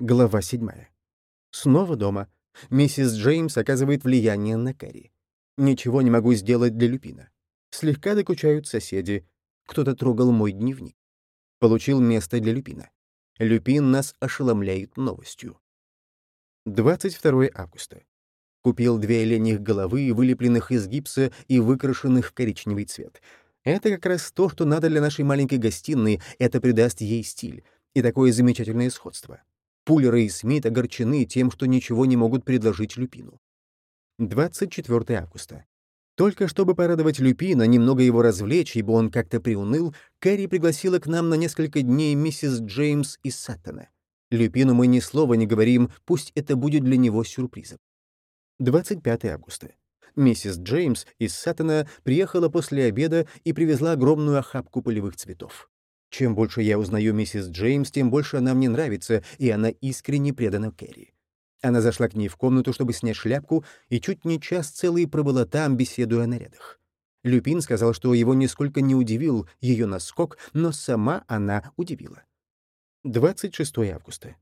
Глава 7. Снова дома. Миссис Джеймс оказывает влияние на Кэрри. Ничего не могу сделать для Люпина. Слегка докучают соседи. Кто-то трогал мой дневник. Получил место для Люпина. Люпин нас ошеломляет новостью. 22 августа. Купил две оленьих головы, вылепленных из гипса и выкрашенных в коричневый цвет. Это как раз то, что надо для нашей маленькой гостиной, это придаст ей стиль. И такое замечательное сходство. Пуллеры и Смит огорчены тем, что ничего не могут предложить Люпину. 24 августа. Только чтобы порадовать Люпина, немного его развлечь, ибо он как-то приуныл, Кэрри пригласила к нам на несколько дней миссис Джеймс из Саттона. Люпину мы ни слова не говорим, пусть это будет для него сюрпризом. 25 августа. Миссис Джеймс из Саттона приехала после обеда и привезла огромную охапку полевых цветов. Чем больше я узнаю миссис Джеймс, тем больше она мне нравится, и она искренне предана Кэрри. Она зашла к ней в комнату, чтобы снять шляпку, и чуть не час целый пробыла там, беседуя о нарядах. Люпин сказал, что его нисколько не удивил ее наскок, но сама она удивила. 26 августа.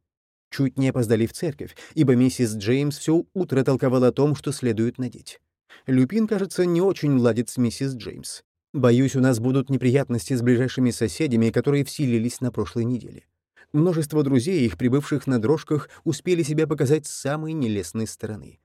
Чуть не опоздали в церковь, ибо миссис Джеймс все утро толковала о том, что следует надеть. Люпин, кажется, не очень ладит с миссис Джеймс. Боюсь, у нас будут неприятности с ближайшими соседями, которые вселились на прошлой неделе. Множество друзей, их прибывших на дрожках, успели себя показать с самой нелестной стороны.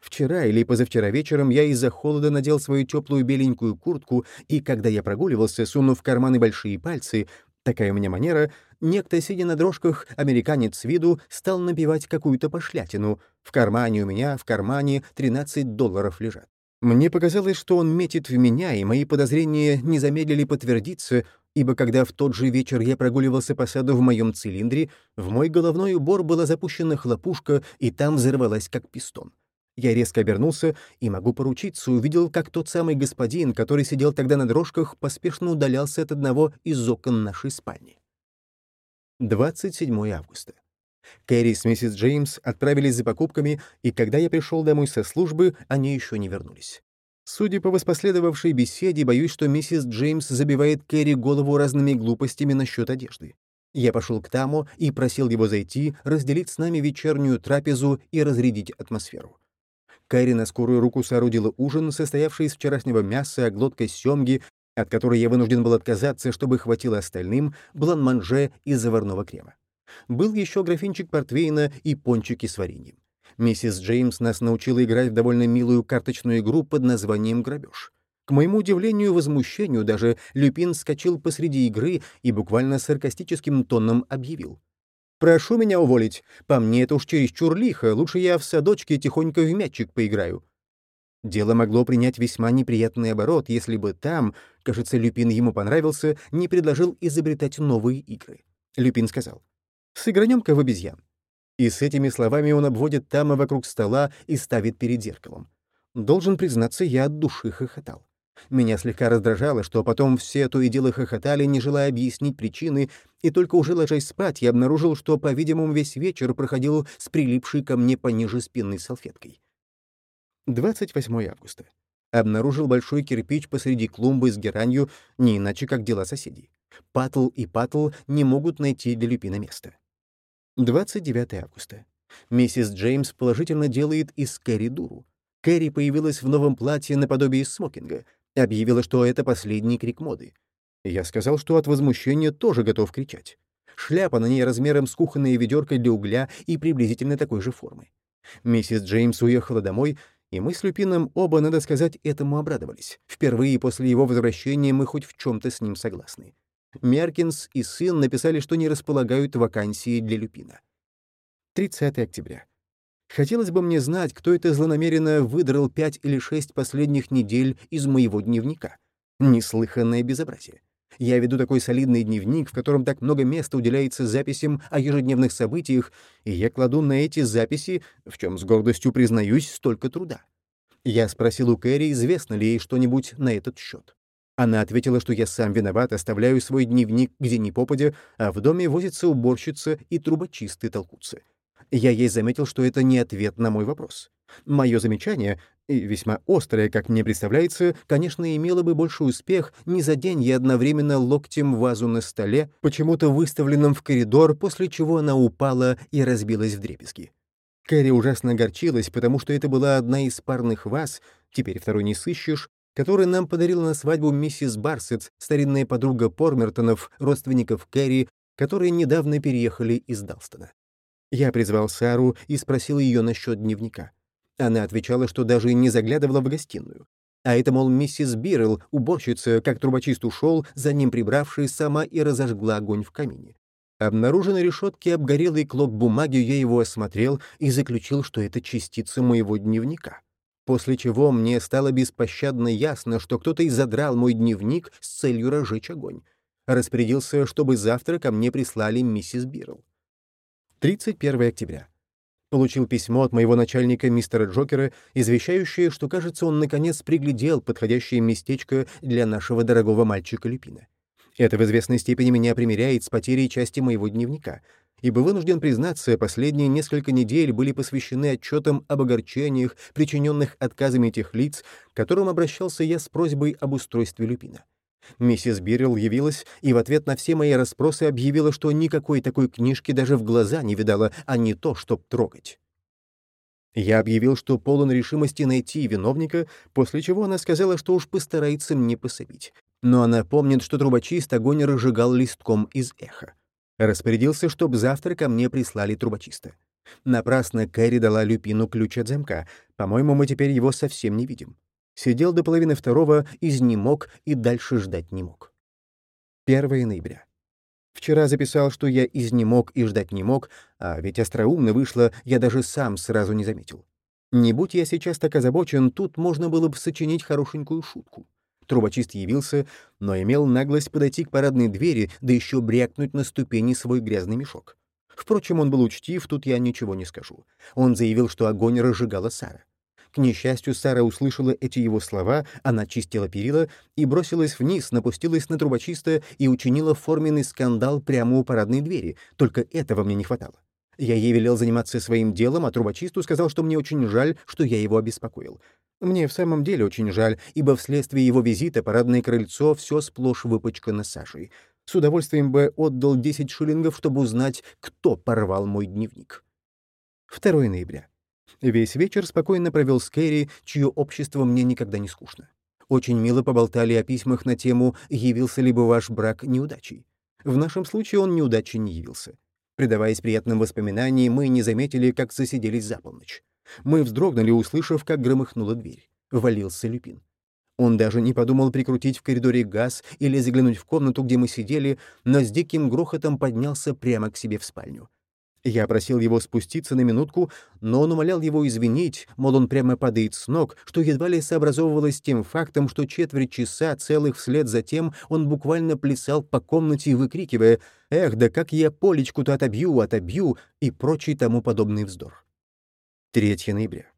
Вчера или позавчера вечером я из-за холода надел свою теплую беленькую куртку, и когда я прогуливался, сунув в карманы большие пальцы, такая у меня манера, некто, сидя на дрожках, американец с виду, стал набивать какую-то пошлятину. В кармане у меня, в кармане 13 долларов лежат. Мне показалось, что он метит в меня, и мои подозрения не замедлили подтвердиться, ибо когда в тот же вечер я прогуливался по саду в моем цилиндре, в мой головной убор была запущена хлопушка, и там взорвалась как пистон. Я резко обернулся и, могу поручиться, увидел, как тот самый господин, который сидел тогда на дрожках, поспешно удалялся от одного из окон нашей спальни. 27 августа. Кэрри с миссис Джеймс отправились за покупками, и когда я пришел домой со службы, они еще не вернулись. Судя по воспоследовавшей беседе, боюсь, что миссис Джеймс забивает Кэрри голову разными глупостями насчет одежды. Я пошел к Таму и просил его зайти, разделить с нами вечернюю трапезу и разрядить атмосферу. Кэрри на скорую руку соорудила ужин, состоявший из вчерашнего мяса, глоткой семги, от которой я вынужден был отказаться, чтобы хватило остальным, блан-манже и заварного крема. Был еще графинчик портвейна и пончики с вареньем. Миссис Джеймс нас научила играть в довольно милую карточную игру под названием «Грабеж». К моему удивлению и возмущению даже Люпин скочил посреди игры и буквально саркастическим тоном объявил. «Прошу меня уволить. По мне это уж чересчур лихо. Лучше я в садочке тихонько в мячик поиграю». Дело могло принять весьма неприятный оборот, если бы там, кажется, Люпин ему понравился, не предложил изобретать новые игры. Люпин сказал, Сыгранем-ка в обезьян». И с этими словами он обводит Тама вокруг стола и ставит перед зеркалом. Должен признаться, я от души хохотал. Меня слегка раздражало, что потом все то и дело хохотали, не желая объяснить причины, и только уже ложась спать, я обнаружил, что, по-видимому, весь вечер проходил с прилипшей ко мне пониже спинной салфеткой. 28 августа. Обнаружил большой кирпич посреди клумбы с геранью, не иначе как дела соседей. Патл и Патл не могут найти для Люпина место. 29 августа. Миссис Джеймс положительно делает из Кэрри дуру. Кэрри появилась в новом платье наподобие смокинга, объявила, что это последний крик моды. Я сказал, что от возмущения тоже готов кричать. Шляпа на ней размером с кухонное ведерко для угля и приблизительно такой же формы. Миссис Джеймс уехала домой, и мы с Люпином оба, надо сказать, этому обрадовались. Впервые после его возвращения мы хоть в чем-то с ним согласны. Меркинс и сын написали, что не располагают вакансии для Люпина. 30 октября. Хотелось бы мне знать, кто это злонамеренно выдрал пять или шесть последних недель из моего дневника. Неслыханное безобразие. Я веду такой солидный дневник, в котором так много места уделяется записям о ежедневных событиях, и я кладу на эти записи, в чем с гордостью признаюсь, столько труда. Я спросил у Кэрри, известно ли ей что-нибудь на этот счет. Она ответила, что я сам виноват, оставляю свой дневник где ни попадя, а в доме возится уборщица и трубочисты толкутся. Я ей заметил, что это не ответ на мой вопрос. Мое замечание, и весьма острая, как мне представляется, конечно, имела бы больший успех, не за день я одновременно локтем вазу на столе, почему-то выставленном в коридор, после чего она упала и разбилась в дребезги. Кэрри ужасно огорчилась, потому что это была одна из парных ваз, теперь второй не сыщешь, который нам подарила на свадьбу миссис Барсет, старинная подруга Пормертонов, родственников Кэрри, которые недавно переехали из Далстона. Я призвал Сару и спросил ее насчет дневника. Она отвечала, что даже не заглядывала в гостиную. А это, мол, миссис Биррелл, уборщица, как трубочист ушел, за ним прибравший, сама и разожгла огонь в камине. Обнаружен на решетке обгорелый клок бумаги, я его осмотрел и заключил, что это частица моего дневника. После чего мне стало беспощадно ясно, что кто-то и задрал мой дневник с целью разжечь огонь. Распорядился, чтобы завтра ко мне прислали миссис Биррелл. 31 октября. Получил письмо от моего начальника мистера Джокера, извещающее, что, кажется, он наконец приглядел подходящее местечко для нашего дорогого мальчика Люпина. Это в известной степени меня примиряет с потерей части моего дневника, ибо вынужден признаться, последние несколько недель были посвящены отчетам об огорчениях, причиненных отказами тех лиц, к которым обращался я с просьбой об устройстве Люпина. Миссис Биррелл явилась и в ответ на все мои расспросы объявила, что никакой такой книжки даже в глаза не видала, а не то, чтоб трогать. Я объявил, что полон решимости найти виновника, после чего она сказала, что уж постарается мне пособить. Но она помнит, что трубочист огонь разжигал листком из эха. Распорядился, чтобы завтра ко мне прислали трубочиста. Напрасно Кэрри дала Люпину ключ от замка. По-моему, мы теперь его совсем не видим. Сидел до половины второго, изнемог и дальше ждать не мог. 1 ноября. Вчера записал, что я изнемог и ждать не мог, а ведь остроумно вышло, я даже сам сразу не заметил. Не будь я сейчас так озабочен, тут можно было бы сочинить хорошенькую шутку. Трубочист явился, но имел наглость подойти к парадной двери, да еще брякнуть на ступени свой грязный мешок. Впрочем, он был учтив, тут я ничего не скажу. Он заявил, что огонь разжигала Сара. К несчастью, Сара услышала эти его слова, она чистила перила и бросилась вниз, напустилась на трубочиста и учинила форменный скандал прямо у парадной двери. Только этого мне не хватало. Я ей велел заниматься своим делом, а трубочисту сказал, что мне очень жаль, что я его обеспокоил. Мне в самом деле очень жаль, ибо вследствие его визита парадное крыльцо все сплошь выпачкано Сашей. С удовольствием бы отдал 10 шиллингов, чтобы узнать, кто порвал мой дневник. 2 ноября. Весь вечер спокойно провел с Кэрри, чье общество мне никогда не скучно. Очень мило поболтали о письмах на тему «Явился ли бы ваш брак неудачей?». В нашем случае он неудачей не явился. Предаваясь приятным воспоминаниям, мы не заметили, как засиделись за полночь. Мы вздрогнули, услышав, как громыхнула дверь. Валился Люпин. Он даже не подумал прикрутить в коридоре газ или заглянуть в комнату, где мы сидели, но с диким грохотом поднялся прямо к себе в спальню. Я просил его спуститься на минутку, но он умолял его извинить, мол, он прямо падает с ног, что едва ли сообразовывалось тем фактом, что четверть часа целых вслед за тем он буквально плясал по комнате, выкрикивая «Эх, да как я полечку-то отобью, отобью!» и прочий тому подобный вздор. 3 ноября.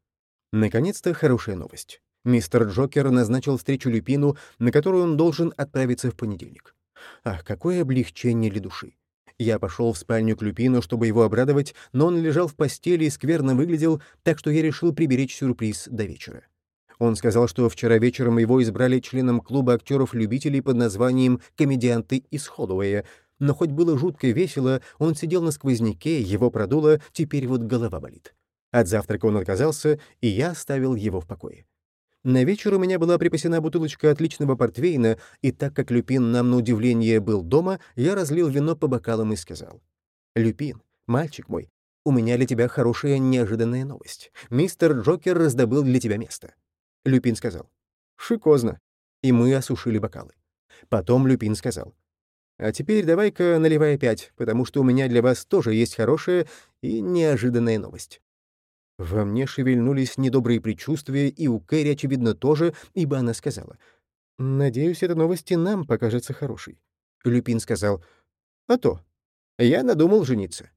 Наконец-то хорошая новость. Мистер Джокер назначил встречу Люпину, на которую он должен отправиться в понедельник. Ах, какое облегчение для души! Я пошел в спальню к Люпину, чтобы его обрадовать, но он лежал в постели и скверно выглядел, так что я решил приберечь сюрприз до вечера. Он сказал, что вчера вечером его избрали членом клуба актеров-любителей под названием «Комедианты из Холлоуэя», но хоть было жутко весело, он сидел на сквозняке, его продуло, теперь вот голова болит. От завтрака он отказался, и я оставил его в покое. На вечер у меня была припасена бутылочка отличного портвейна, и так как Люпин нам на удивление был дома, я разлил вино по бокалам и сказал. «Люпин, мальчик мой, у меня для тебя хорошая неожиданная новость. Мистер Джокер раздобыл для тебя место». Люпин сказал. «Шикозно». И мы осушили бокалы. Потом Люпин сказал. «А теперь давай-ка наливай опять, потому что у меня для вас тоже есть хорошая и неожиданная новость». Во мне шевельнулись недобрые предчувствия, и у Кэрри, очевидно, тоже, ибо она сказала. «Надеюсь, эта новость и нам покажется хорошей». Люпин сказал. «А то. Я надумал жениться».